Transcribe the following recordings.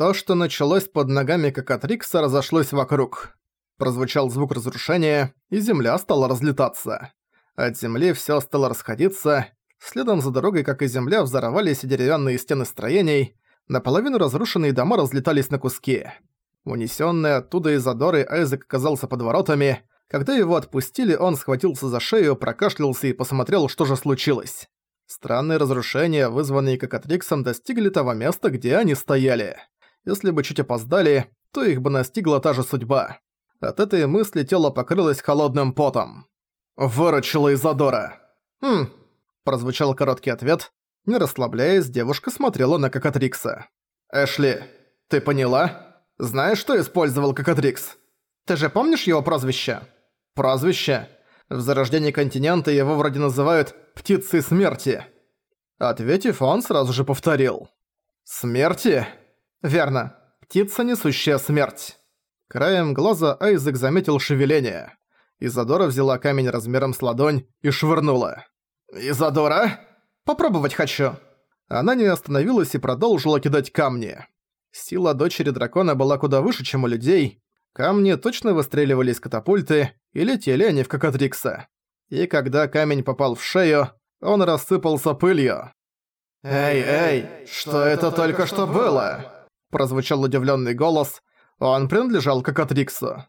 То, что началось под ногами Кокатрикса, разошлось вокруг. Прозвучал звук разрушения, и земля стала разлетаться. От земли всё стало расходиться, следом за дорогой, как и земля, взорвались и деревянные стены строений, наполовину разрушенные дома разлетались на куски. Унесённый оттуда из Адоры Айзек оказался под воротами. Когда его отпустили, он схватился за шею, прокашлялся и посмотрел, что же случилось. Странные разрушения, вызванные Кокатриксом, достигли того места, где они стояли. Если бы чуть опоздали, то их бы настигла та же судьба. От этой мысли тело покрылось холодным потом. «Выручила Изадора!» «Хм...» – прозвучал короткий ответ. Не расслабляясь, девушка смотрела на Кокатрикса. «Эшли, ты поняла? Знаешь, что использовал Кокатрикс? Ты же помнишь его прозвище?» «Прозвище? В зарождении континента его вроде называют «птицей смерти». Ответив, он сразу же повторил. «Смерти?» «Верно. Птица, несущая смерть». Краем глаза Айзек заметил шевеление. Изадора взяла камень размером с ладонь и швырнула. «Изадора? Попробовать хочу!» Она не остановилась и продолжила кидать камни. Сила дочери дракона была куда выше, чем у людей. Камни точно выстреливали из катапульты, и летели они в Кокатрикса. И когда камень попал в шею, он рассыпался пылью. «Эй, эй, что это только что было?» Прозвучал удивленный голос. Он принадлежал Кокатриксу.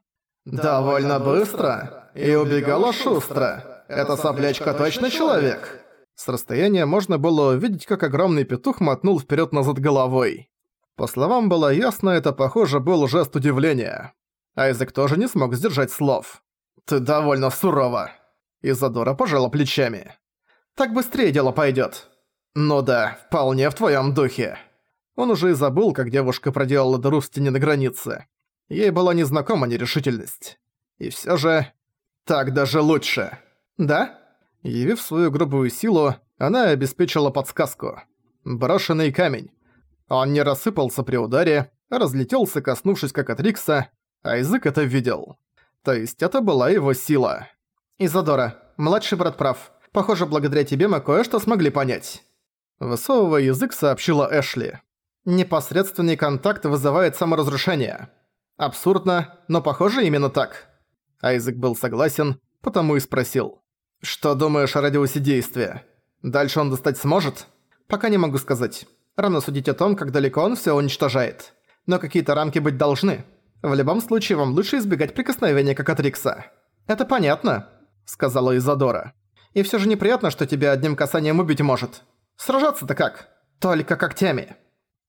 «Довольно быстро и убегала шустро. Эта соплячка точно человек?» С расстояния можно было увидеть, как огромный петух мотнул вперед назад головой. По словам было ясно, это, похоже, был жест удивления. Айзек тоже не смог сдержать слов. «Ты довольно сурова». Изадора пожала плечами. «Так быстрее дело пойдет. «Ну да, вполне в твоем духе». Он уже и забыл, как девушка проделала дыру в стене на границе. Ей была незнакома нерешительность. И всё же... Так даже лучше. Да? Явив свою грубую силу, она обеспечила подсказку. Брошенный камень. Он не рассыпался при ударе, а разлетелся, коснувшись как от Рикса, а язык это видел. То есть это была его сила. «Изодора, младший брат прав. Похоже, благодаря тебе мы кое-что смогли понять». Высовывая язык, сообщила Эшли. Непосредственный контакт вызывает саморазрушение. Абсурдно, но похоже именно так. Айзек был согласен, потому и спросил. «Что думаешь о радиусе действия? Дальше он достать сможет?» «Пока не могу сказать. Рано судить о том, как далеко он всё уничтожает. Но какие-то рамки быть должны. В любом случае, вам лучше избегать прикосновения как от Рикса». «Это понятно», — сказала Изадора. «И всё же неприятно, что тебя одним касанием убить может. Сражаться-то как? Только когтями».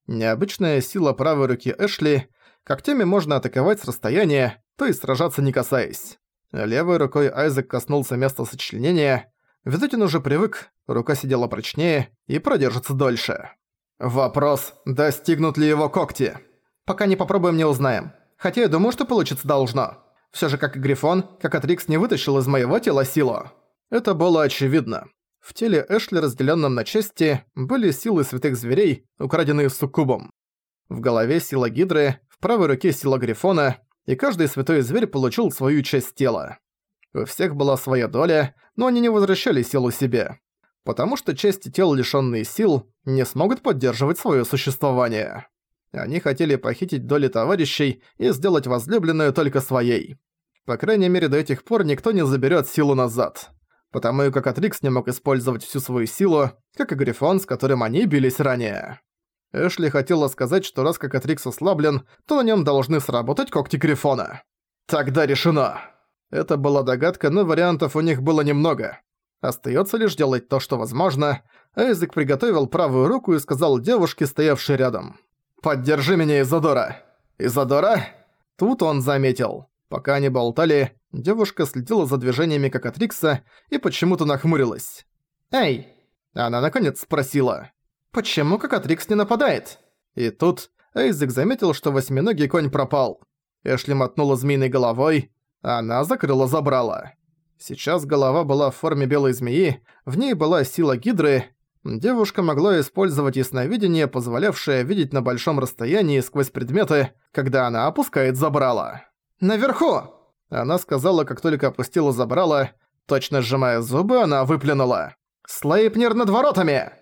Необычная сила правой руки Эшли. Когтями можно атаковать с расстояния, то есть сражаться не касаясь. Левой рукой Айзек коснулся места сочленения. Видать, он уже привык, рука сидела прочнее и продержится дольше. Вопрос, достигнут ли его когти? Пока не попробуем, не узнаем. Хотя я думаю, что получиться должно. Всё же, как и Грифон, как Атрикс не вытащил из моего тела силу. Это было очевидно. В теле Эшли, разделенном на части, были силы святых зверей, украденные суккубом. В голове сила Гидры, в правой руке сила Грифона, и каждый святой зверь получил свою часть тела. У всех была своя доля, но они не возвращали силу себе. Потому что части тел, лишённые сил, не смогут поддерживать своё существование. Они хотели похитить доли товарищей и сделать возлюбленную только своей. По крайней мере, до этих пор никто не заберёт силу назад потому как Атрикс не мог использовать всю свою силу, как и Грифон, с которым они бились ранее. Эшли хотела сказать, что раз как Атрикс ослаблен, то на нем должны сработать когти Грифона. Тогда решено. Это была догадка, но вариантов у них было немного. Остается лишь делать то, что возможно. Эйзек приготовил правую руку и сказал девушке, стоявшей рядом. «Поддержи меня, Изодора!» «Изодора?» Тут он заметил. Пока они болтали, девушка следила за движениями Кокатрикса и почему-то нахмурилась. «Эй!» Она наконец спросила. «Почему Кокатрикс не нападает?» И тут Эйзек заметил, что восьминогий конь пропал. Эшли мотнула змеиной головой, она закрыла забрала. Сейчас голова была в форме белой змеи, в ней была сила гидры. Девушка могла использовать ясновидение, позволявшее видеть на большом расстоянии сквозь предметы, когда она опускает забрала. «Наверху!» Она сказала, как только опустила забрала. Точно сжимая зубы, она выплюнула. «Слейпнер над воротами!»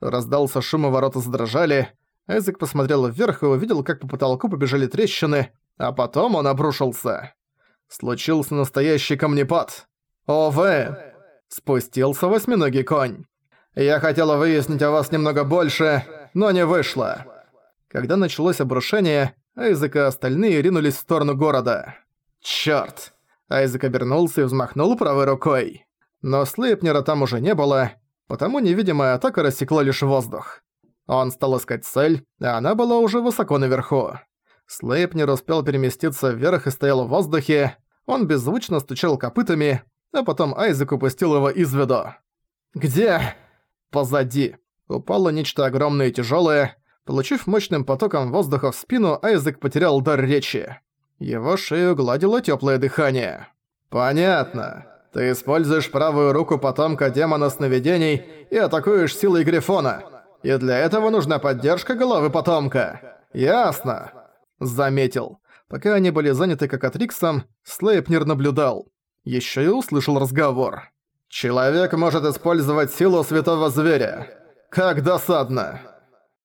Раздался шум, и ворота задрожали. Айзек посмотрел вверх и увидел, как по потолку побежали трещины, а потом он обрушился. Случился настоящий камнепад. «Ове!» Спустился восьминогий конь. «Я хотела выяснить о вас немного больше, но не вышло». Когда началось обрушение, Айзек и остальные ринулись в сторону города. «Чёрт!» Айзек обернулся и взмахнул правой рукой. Но Слейпнера там уже не было, потому невидимая атака рассекла лишь воздух. Он стал искать цель, а она была уже высоко наверху. Слейпнер успел переместиться вверх и стоял в воздухе. Он беззвучно стучал копытами, а потом Айзек упустил его из виду. «Где?» «Позади». Упало нечто огромное и тяжёлое. Получив мощным потоком воздуха в спину, Айзек потерял дар речи. Его шею гладило тёплое дыхание. «Понятно. Ты используешь правую руку потомка демона сновидений и атакуешь силой Грифона. И для этого нужна поддержка головы потомка. Ясно?» Заметил. Пока они были заняты Кокатриксом, Слейпнер наблюдал. Ещё и услышал разговор. «Человек может использовать силу святого зверя. Как досадно!»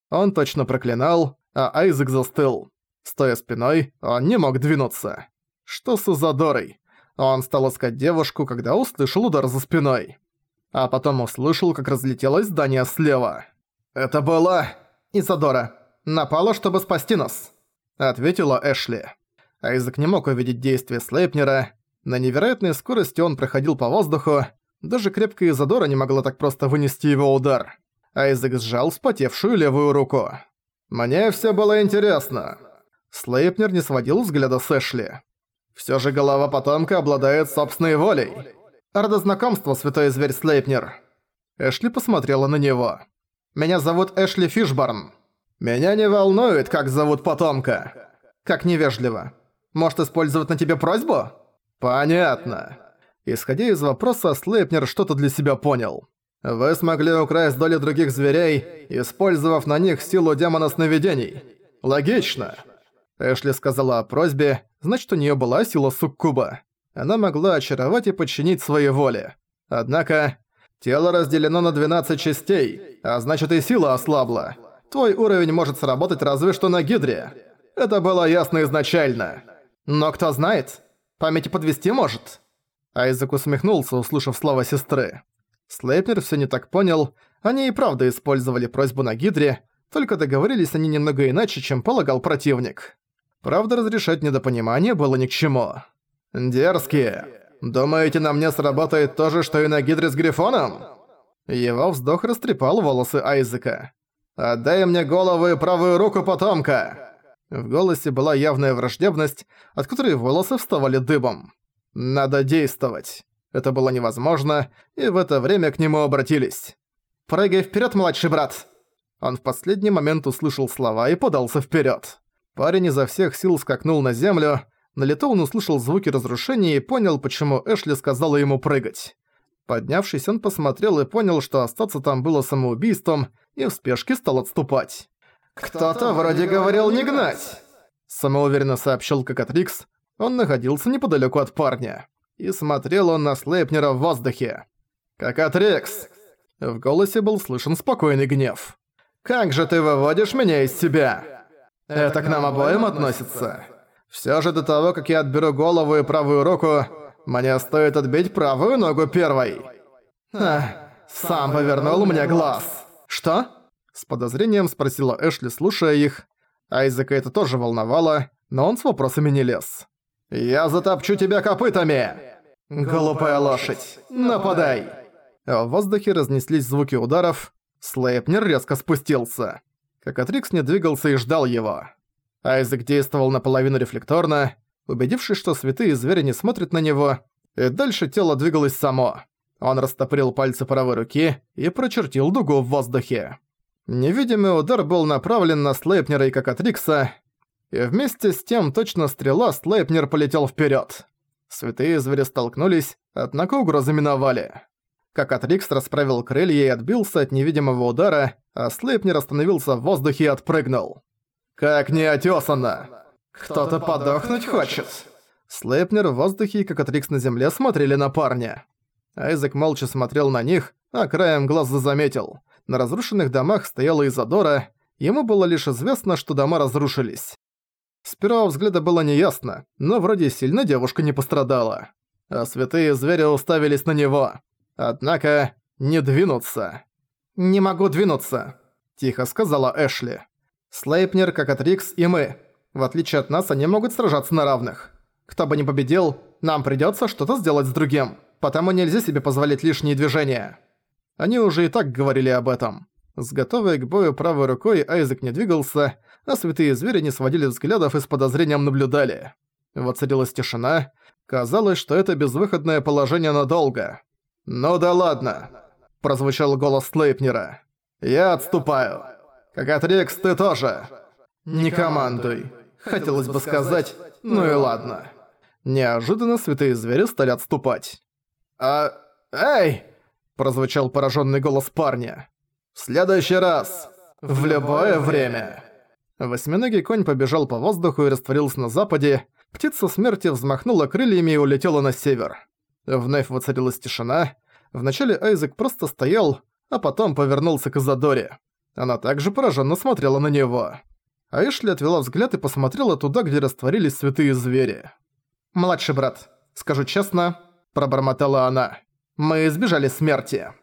Он точно проклинал, а Айзек застыл. Стоя спиной, он не мог двинуться. Что с Изадорой? Он стал искать девушку, когда услышал удар за спиной. А потом услышал, как разлетелось здание слева. «Это была... Изадора. Напала, чтобы спасти нас», — ответила Эшли. Айзек не мог увидеть действия Слейпнера. На невероятной скорости он проходил по воздуху. Даже крепкая Изадора не могла так просто вынести его удар. Айзек сжал вспотевшую левую руку. «Мне все было интересно». Слейпнер не сводил взгляда с Эшли. Все же голова потомка обладает собственной волей. Рада знакомства, святой зверь Слейпнер. Эшли посмотрела на него. Меня зовут Эшли Фишборн. Меня не волнует, как зовут потомка. Как невежливо. Может использовать на тебе просьбу? Понятно. Исходя из вопроса, Слейпнер что-то для себя понял. Вы смогли украсть доли других зверей, использовав на них силу демона сновидений. Логично. Эшли сказала о просьбе, значит у нее была сила суккуба. Она могла очаровать и подчинить своей воле. Однако, тело разделено на 12 частей, а значит и сила ослабла. Твой уровень может сработать разве что на гидре. Это было ясно изначально. Но кто знает, памяти подвести может. Айзек усмехнулся, услышав слова сестры. Слейпнер все не так понял, они и правда использовали просьбу на гидре, только договорились они немного иначе, чем полагал противник. Правда, разрешать недопонимание было ни к чему. «Дерзкие! Думаете, на мне сработает то же, что и на Гидре с Грифоном?» Его вздох растрепал волосы Айзека. «Отдай мне голову и правую руку потомка!» В голосе была явная враждебность, от которой волосы вставали дыбом. «Надо действовать!» Это было невозможно, и в это время к нему обратились. «Прыгай вперед, младший брат!» Он в последний момент услышал слова и подался вперед. Парень изо всех сил скакнул на землю, на лету он услышал звуки разрушения и понял, почему Эшли сказала ему прыгать. Поднявшись, он посмотрел и понял, что остаться там было самоубийством, и в спешке стал отступать. «Кто-то вроде говорил не гнать!» Самоуверенно сообщил Кокатрикс. Он находился неподалеку от парня. И смотрел он на Слейпнера в воздухе. «Кокатрикс!» В голосе был слышен спокойный гнев. «Как же ты выводишь меня из себя?» Это к нам обоим относится. Всё же до того, как я отберу голову и правую руку, мне стоит отбить правую ногу первой. Ах, сам повернул мне глаз. Что? С подозрением спросила Эшли, слушая их. Айзека это тоже волновало, но он с вопросами не лез. «Я затопчу тебя копытами!» «Глупая лошадь! Нападай!» В воздухе разнеслись звуки ударов. Слейпнер резко спустился. Кокатрикс не двигался и ждал его. Айзек действовал наполовину рефлекторно, убедившись, что святые звери не смотрят на него, и дальше тело двигалось само. Он растопырил пальцы правой руки и прочертил дугу в воздухе. Невидимый удар был направлен на Слейпнера и Кокатрикса, и вместе с тем точно стрела Слейпнер полетел вперед. Святые звери столкнулись, однако угрозы миновали. Кокатрикс расправил крылья и отбился от невидимого удара, а Слейпнер остановился в воздухе и отпрыгнул. «Как неотесанно! Кто-то подохнуть хочет!» Слейпнер в воздухе и Кокатрикс на земле смотрели на парня. Айзек молча смотрел на них, а краем глаза заметил. На разрушенных домах стояла Изадора, ему было лишь известно, что дома разрушились. С первого взгляда было неясно, но вроде сильно девушка не пострадала. А святые звери уставились на него. Однако не двинуться. «Не могу двинуться», – тихо сказала Эшли. «Слейпнер, как от Рикс и мы. В отличие от нас, они могут сражаться на равных. Кто бы ни победил, нам придётся что-то сделать с другим, потому нельзя себе позволить лишние движения». Они уже и так говорили об этом. С готовой к бою правой рукой Айзек не двигался, а святые звери не сводили взглядов и с подозрением наблюдали. Воцарилась тишина. Казалось, что это безвыходное положение надолго. «Ну да ладно», – прозвучал голос Слейпнера. «Я отступаю. Как Рекс, ты тоже. Не командуй. Хотелось бы сказать, ну и ладно». Неожиданно святые звери стали отступать. «А... Эй!» – прозвучал пораженный голос парня. «В следующий раз! В любое время!» Восьминогий конь побежал по воздуху и растворился на западе, птица смерти взмахнула крыльями и улетела на север. Вновь воцарилась тишина. Вначале Айзек просто стоял, а потом повернулся к Изадоре. Она также пораженно смотрела на него. А Эшли отвела взгляд и посмотрела туда, где растворились святые звери. «Младший брат, скажу честно», – пробормотала она, – «мы избежали смерти».